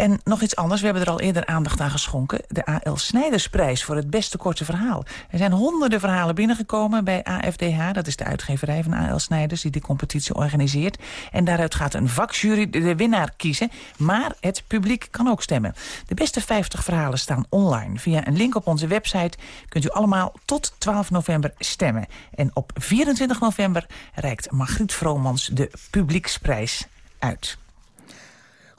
En nog iets anders, we hebben er al eerder aandacht aan geschonken. De A.L. Snijdersprijs voor het beste korte verhaal. Er zijn honderden verhalen binnengekomen bij AFDH. Dat is de uitgeverij van A.L. Snijders die de competitie organiseert. En daaruit gaat een vakjury de winnaar kiezen. Maar het publiek kan ook stemmen. De beste 50 verhalen staan online. Via een link op onze website kunt u allemaal tot 12 november stemmen. En op 24 november reikt Margriet Vromans de publieksprijs uit.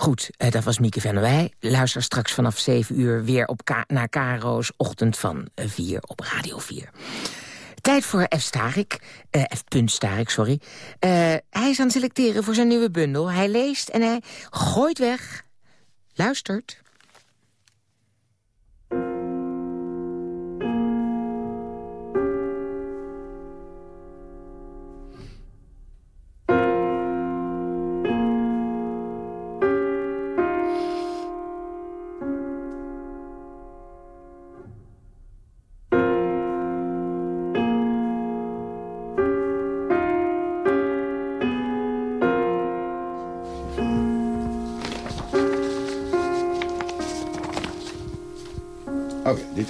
Goed, eh, dat was Mieke van Wij. Luister straks vanaf 7 uur weer op naar Karo's Ochtend van 4 op Radio 4. Tijd voor F. Starik. Uh, F. Starik, sorry. Hij is aan het selecteren voor zijn nieuwe bundel. Hij leest en hij gooit weg. Luistert.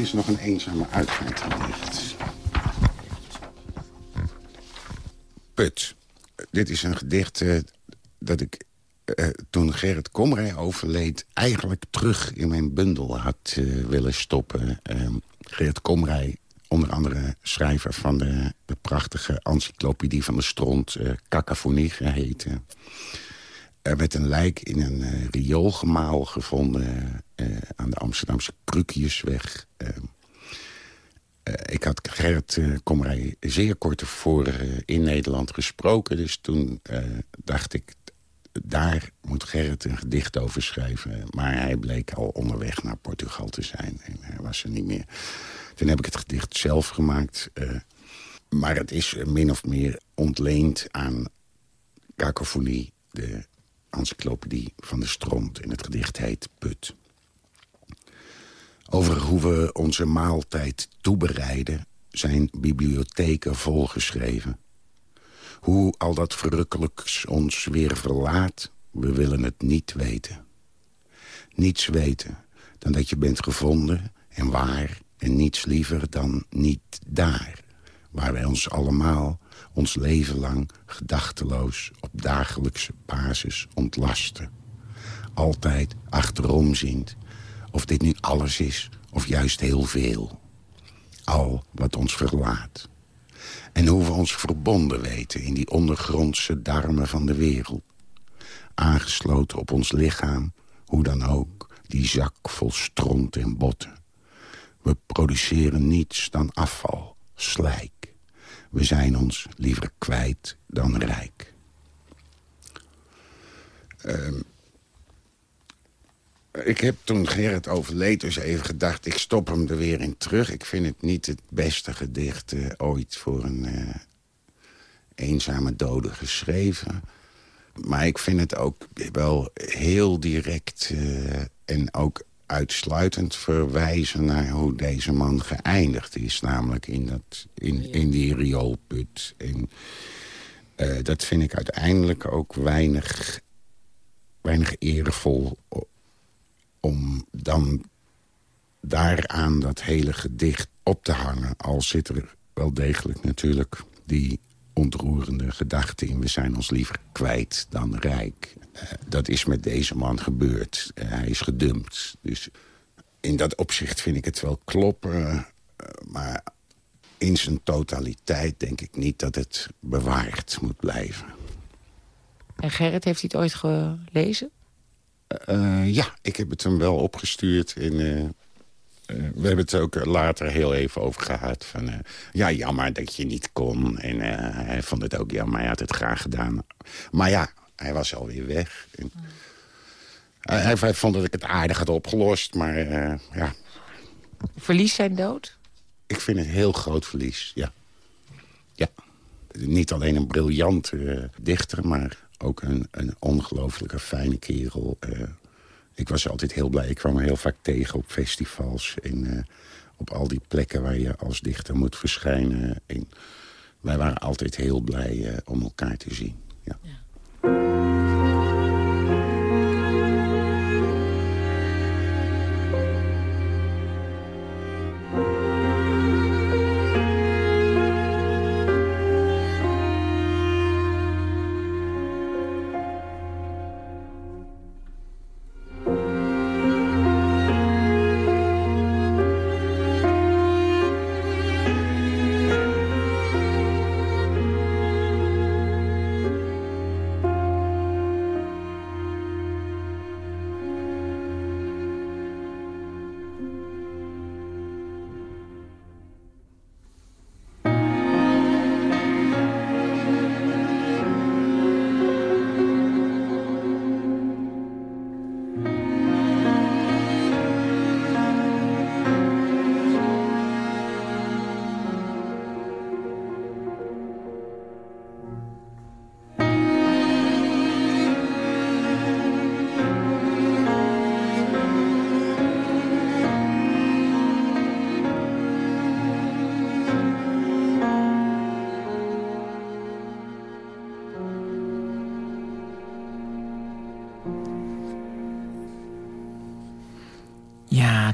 Is nog een eenzame uitvaartgedicht. Put. Dit is een gedicht uh, dat ik uh, toen Gerrit Komrij overleed... eigenlijk terug in mijn bundel had uh, willen stoppen. Gerrit Komrij, onder andere schrijver van de, prachtige encyclopedie van de stront... Uh, geheten er werd een lijk in een uh, rioolgemaal gevonden uh, aan de Amsterdamse Krukjesweg. Uh, ik had Gerrit Komrij zeer kort tevoren in Nederland gesproken. Dus toen dacht ik, daar moet Gerrit een gedicht over schrijven. Maar hij bleek al onderweg naar Portugal te zijn. En hij was er niet meer. Toen heb ik het gedicht zelf gemaakt. maar het is min of meer ontleend aan Cacophonie... de encyclopedie van de stront. En het gedicht heet Put. Over hoe we onze maaltijd toebereiden... zijn bibliotheken volgeschreven. Hoe al dat verrukkelijks ons weer verlaat... we willen het niet weten. Niets weten dan dat je bent gevonden en waar... en niets liever dan niet daar... waar wij ons allemaal ons leven lang gedachteloos op dagelijkse basis ontlasten. Altijd achterom ziend of dit nu alles is of juist heel veel. Al wat ons verlaat. En hoe we ons verbonden weten in die ondergrondse darmen van de wereld. Aangesloten op ons lichaam, hoe dan ook, die zak vol stront en botten. We produceren niets dan afval, slijk. We zijn ons liever kwijt dan rijk. Uh, ik heb toen Gerrit overleed dus even gedacht... ik stop hem er weer in terug. Ik vind het niet het beste gedicht uh, ooit voor een uh, eenzame dode geschreven. Maar ik vind het ook wel heel direct uh, en ook uitsluitend verwijzen naar hoe deze man geëindigd is. Namelijk in, dat, in, in die rioolput. En, uh, dat vind ik uiteindelijk ook weinig, weinig eervol... om dan daaraan dat hele gedicht op te hangen. Al zit er wel degelijk natuurlijk die ontroerende gedachte in... we zijn ons liever kwijt dan rijk. Uh, dat is met deze man gebeurd. Uh, hij is gedumpt. Dus in dat opzicht vind ik het wel kloppen. Uh, maar in zijn totaliteit denk ik niet dat het bewaard moet blijven. En Gerrit, heeft hij het ooit gelezen? ja, ik heb het hem wel opgestuurd in uh, we hebben het ook later heel even over gehad. Van, uh, ja, jammer dat je niet kon. En uh, hij vond het ook jammer, hij had het graag gedaan. Maar ja, hij was alweer weg. En, hij, hij, vond dat ik het aardig had opgelost, maar ja. Verlies zijn dood? Ik vind het een heel groot verlies, ja. Ja. niet alleen een briljante eh, dichter... maar ook een, een ongelooflijke fijne kerel. Ik was altijd heel blij. Ik kwam heel vaak tegen op festivals. En, eh, op al die plekken waar je als dichter moet verschijnen. En wij waren altijd heel blij eh, om elkaar te zien. Ja,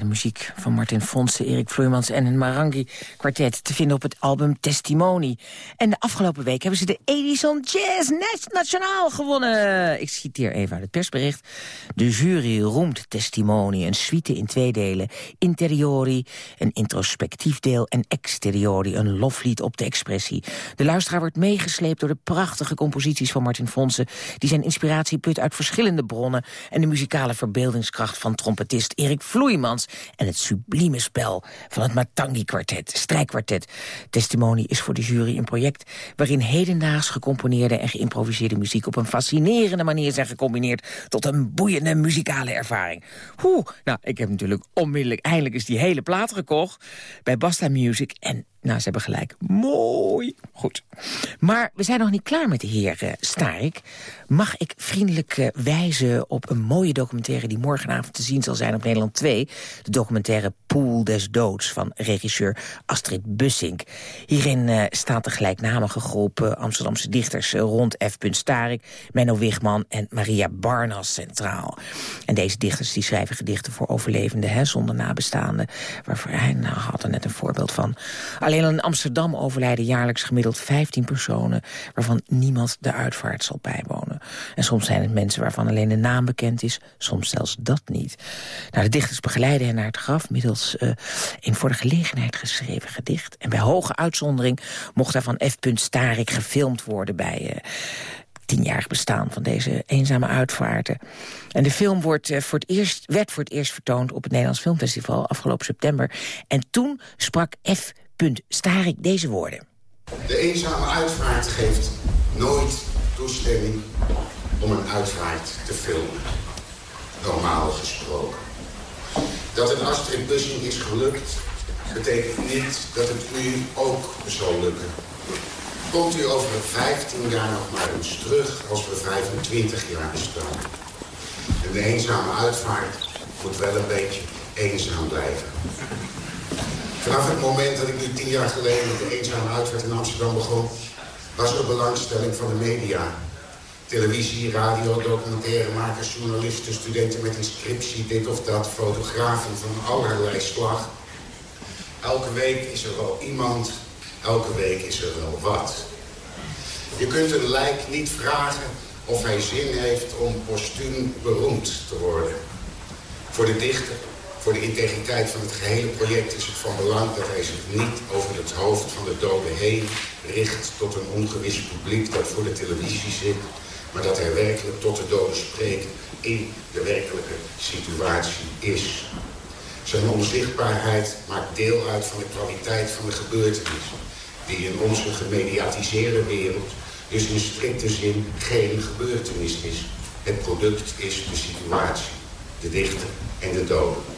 muziek van Martin Fonsen, Erik Vloeimans en een Marangi kwartet... te vinden op het album Testimony. En de afgelopen week hebben ze de Edison Jazz Nationaal gewonnen. Ik citeer even uit het persbericht. De jury roemt Testimony, een suite in twee delen. Interiori, een introspectief deel en exteriori, een loflied op de expressie. De luisteraar wordt meegesleept door de prachtige composities van Martin Fonsen... die zijn inspiratie put uit verschillende bronnen... en de muzikale verbeeldingskracht van trompetist Erik Vloeimans en het sublieme spel van het Matangi-kwartet, strijkkwartet. Testimony is voor de jury een project waarin hedendaags gecomponeerde en geïmproviseerde muziek op een fascinerende manier zijn gecombineerd tot een boeiende muzikale ervaring. Oeh, nou, ik heb natuurlijk onmiddellijk, eindelijk is die hele plaat gekocht bij Basta Music en nou, ze hebben gelijk. Mooi. Goed. Maar we zijn nog niet klaar met de heer uh, Starik. Mag ik vriendelijk uh, wijzen op een mooie documentaire... die morgenavond te zien zal zijn op Nederland 2. De documentaire Pool des Doods van regisseur Astrid Bussink. Hierin uh, staat de gelijknamige groep Amsterdamse dichters... rond F. Starik, Menno Wigman en Maria Barnas centraal. En deze dichters die schrijven gedichten voor overlevenden... Hè, zonder nabestaanden. Waarvoor hij nou, had er net een voorbeeld van... Alleen al in Amsterdam overlijden jaarlijks gemiddeld 15 personen... waarvan niemand de uitvaart zal bijwonen. En soms zijn het mensen waarvan alleen de naam bekend is, soms zelfs dat niet. Nou, de dichters begeleiden hen naar het graf middels uh, een voor de gelegenheid geschreven gedicht. En bij hoge uitzondering mocht daar van F. Starik gefilmd worden bij... Uh, tienjarig bestaan van deze eenzame uitvaarten. En de film wordt, uh, voor het eerst, werd voor het eerst vertoond op het Nederlands Filmfestival afgelopen september. En toen sprak F punt staar ik deze woorden. De eenzame uitvaart geeft nooit toestemming om een uitvaart te filmen. Normaal gesproken. Dat een Astrid Bussing is gelukt, betekent niet dat het u ook zal lukken. Komt u over 15 jaar nog maar eens terug als we 25 jaar bestaan. En de eenzame uitvaart moet wel een beetje eenzaam blijven. Vanaf het moment dat ik nu tien jaar geleden met de eenzame uitvaart in Amsterdam begon... was er belangstelling van de media. Televisie, radio, documentairemakers, journalisten, studenten met inscriptie, dit of dat, fotografen van allerlei slag. Elke week is er wel iemand, elke week is er wel wat. Je kunt een lijk niet vragen of hij zin heeft om postuum beroemd te worden. Voor de dichter voor de integriteit van het gehele project is het van belang dat hij zich niet over het hoofd van de doden heen richt tot een ongewis publiek dat voor de televisie zit, maar dat hij werkelijk tot de doden spreekt in de werkelijke situatie is. Zijn onzichtbaarheid maakt deel uit van de kwaliteit van de gebeurtenis, die in onze gemediatiseerde wereld dus in strikte zin geen gebeurtenis is. Het product is de situatie, de dichter en de doden.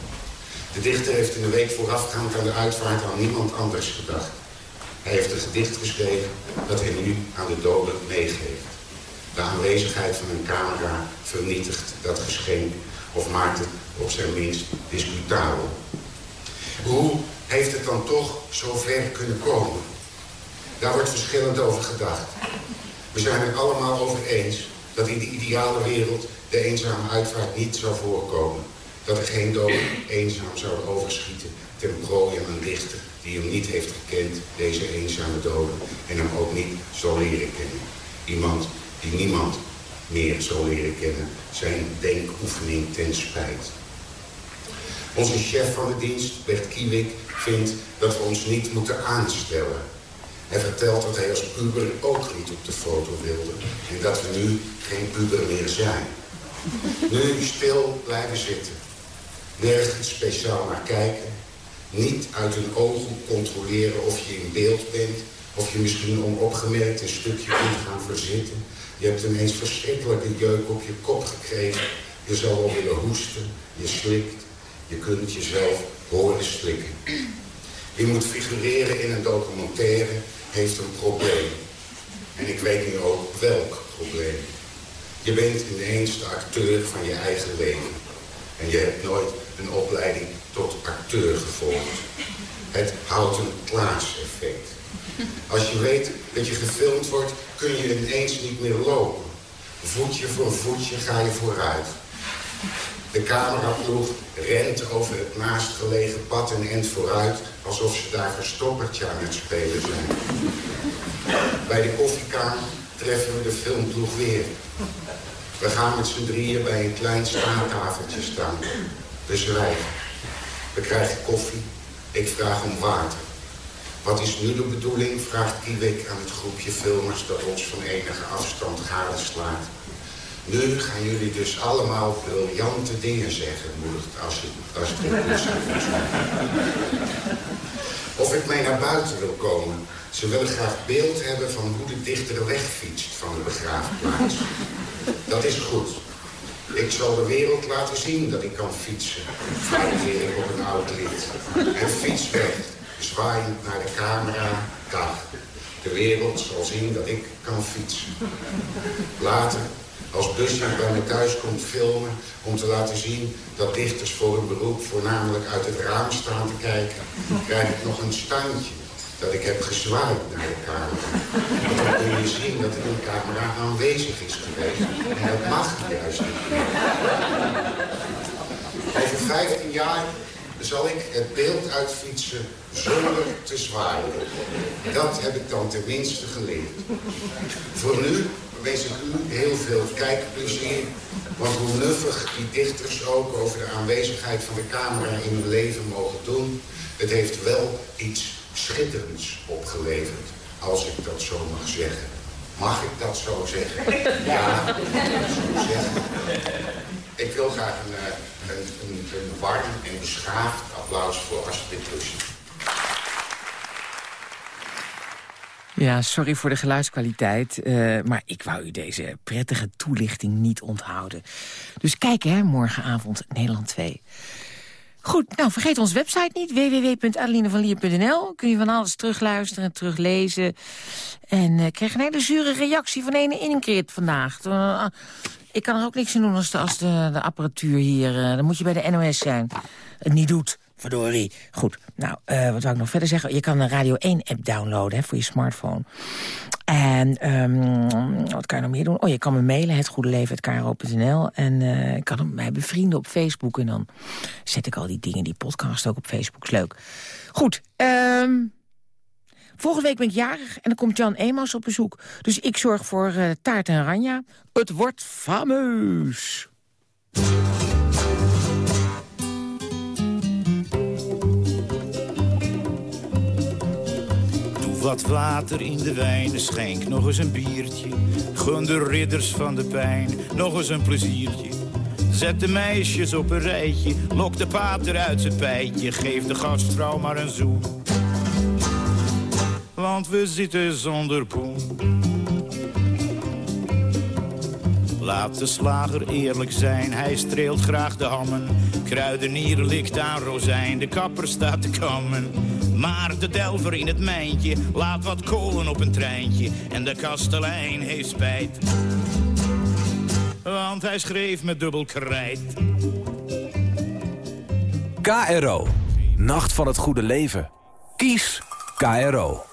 De dichter heeft in de week voorafgaand aan de uitvaart aan niemand anders gedacht. Hij heeft een gedicht geschreven dat hij nu aan de doden meegeeft. De aanwezigheid van een camera vernietigt dat geschenk of maakt het op zijn minst discutabel. Hoe heeft het dan toch zo ver kunnen komen? Daar wordt verschillend over gedacht. We zijn het allemaal over eens dat in de ideale wereld de eenzame uitvaart niet zou voorkomen. Dat er geen doden eenzaam zouden overschieten ten prooi aan een dichter die hem niet heeft gekend, deze eenzame doden, en hem ook niet zal leren kennen. Iemand die niemand meer zal leren kennen, zijn denkoefening ten spijt. Onze chef van de dienst, Bert Kiewik, vindt dat we ons niet moeten aanstellen. Hij vertelt dat hij als puber ook niet op de foto wilde en dat we nu geen puber meer zijn. Nu stil blijven zitten. Nergens speciaal naar kijken. Niet uit hun ogen controleren of je in beeld bent. Of je misschien onopgemerkt een stukje kunt gaan verzitten. Je hebt ineens verschrikkelijke jeuk op je kop gekregen. Je zal wel willen hoesten. Je slikt. Je kunt jezelf horen slikken. Wie moet figureren in een documentaire heeft een probleem. En ik weet nu ook welk probleem. Je bent ineens de acteur van je eigen leven. En je hebt nooit een opleiding tot acteur gevolgd. Het houten Klaas-effect. Als je weet dat je gefilmd wordt, kun je ineens niet meer lopen. Voetje voor voetje ga je vooruit. De cameraploeg rent over het naastgelegen pad en end vooruit... alsof ze daar verstoppertje aan het spelen zijn. Bij de koffiekamer treffen we de filmploeg weer. We gaan met z'n drieën bij een klein staattafeltje staan. We zwijgen. We krijgen koffie. Ik vraag om water. Wat is nu de bedoeling, vraagt Kiewik aan het groepje filmers... dat ons van enige afstand gadeslaat. Nu gaan jullie dus allemaal briljante dingen zeggen, moedigt als als Of ik mee naar buiten wil komen. Ze willen graag beeld hebben van hoe de dichter wegfietst van de begraafplaats. Dat is goed. Ik zal de wereld laten zien dat ik kan fietsen. Flankeer ik op een oud lid. En fiets weg, zwaaiend naar de camera. Dag. De wereld zal zien dat ik kan fietsen. Later als busje bij me thuis komt filmen om te laten zien dat dichters voor hun beroep voornamelijk uit het raam staan te kijken, krijg ik nog een standje dat ik heb gezwaaid naar de camera. Dan kun je zien dat er een camera aanwezig is geweest. En dat mag juist niet Over 15 jaar zal ik het beeld uitfietsen zonder te zwaaien. Dat heb ik dan tenminste geleerd. Voor nu wens ik u heel veel kijkplezier. Want hoe nuffig die dichters ook over de aanwezigheid van de camera in hun leven mogen doen... het heeft wel iets schitterends opgeleverd, als ik dat zo mag zeggen. Mag ik dat zo zeggen? Ja, ik zo zeggen. Ik wil graag een, eh, een, een, een warm en beschaafd applaus voor Astrid Lussen. Ja, sorry voor de geluidskwaliteit, uh, maar ik wou u deze prettige toelichting niet onthouden. Dus kijk hè, morgenavond Nederland 2. Goed, nou vergeet onze website niet, www.adelinevanlier.nl. Kun je van alles terugluisteren, teruglezen. En uh, krijg een hele zure reactie van ene Ingrid vandaag. Uh, ik kan er ook niks aan doen als de, als de, de apparatuur hier... Uh, dan moet je bij de NOS zijn. Het niet doet. Verdorie. Goed, nou, uh, wat wou ik nog verder zeggen? Je kan een Radio 1-app downloaden hè, voor je smartphone. En um, wat kan je nog meer doen? Oh, je kan me mailen, hetgoedeleven.kro.nl. En uh, ik kan mij bevrienden op Facebook. En dan zet ik al die dingen, die podcast ook op Facebook. Is leuk. Goed, um, volgende week ben ik jarig en dan komt Jan Emos op bezoek. Dus ik zorg voor uh, taart en ranja. Het wordt fameus. Wat water in de wijn, schenk nog eens een biertje. Gun de ridders van de pijn nog eens een pleziertje. Zet de meisjes op een rijtje, lok de pater uit zijn pijtje. Geef de gastvrouw maar een zoen. Want we zitten zonder poen. Laat de slager eerlijk zijn, hij streelt graag de hammen. Kruidenier likt aan rozijn, de kapper staat te kammen. Maar de delver in het mijntje laat wat kolen op een treintje. En de kastelein heeft spijt. Want hij schreef met dubbel krijt. KRO. Nacht van het goede leven. Kies KRO.